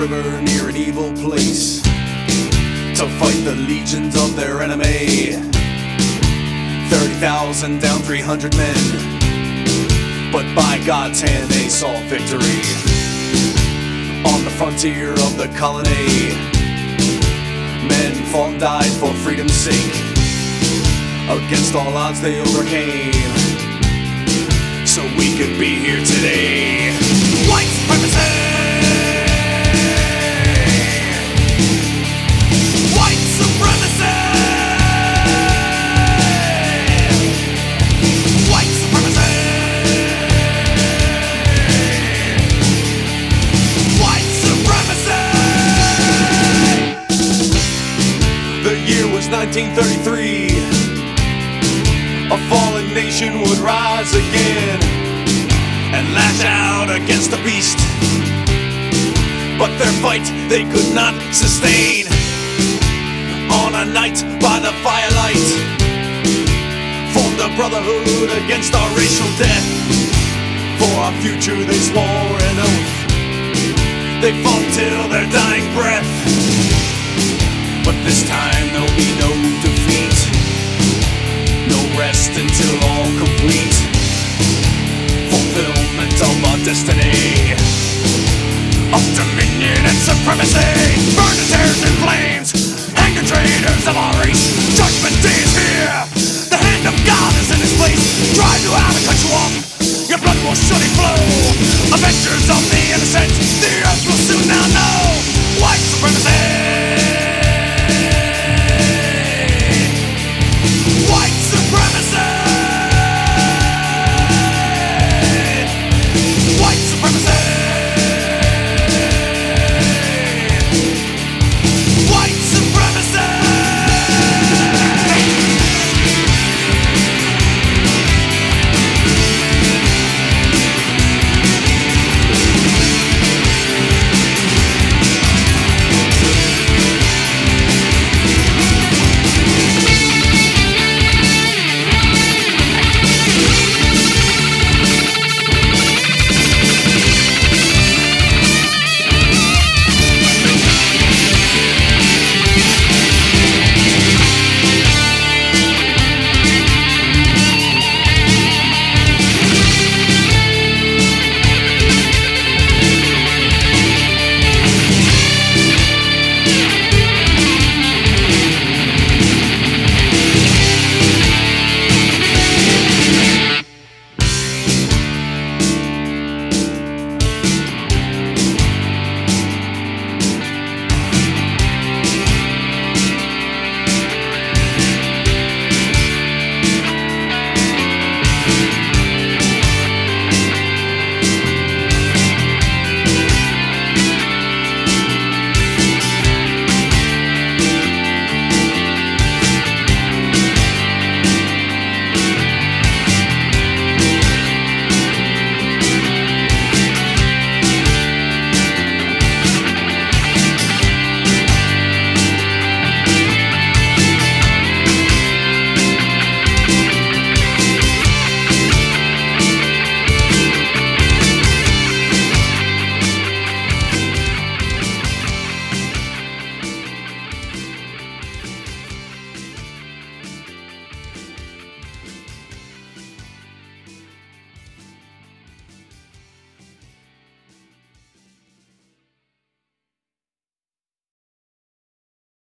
river near an evil place to fight the legions of their enemy. 30,000 down 300 men, but by God's hand they saw victory. On the frontier of the colony, men fought and died for freedom's sake. Against all odds they overcame, so we could be here today. The year was 1933. A fallen nation would rise again and lash out against the beast. But their fight they could not sustain. On a night by the firelight, formed a brotherhood against our racial death. For our future they swore an oath. They fought till their dying breath. This time there'll be no defeat. No rest until all complete. Fulfillment of our destiny. Of dominion and supremacy.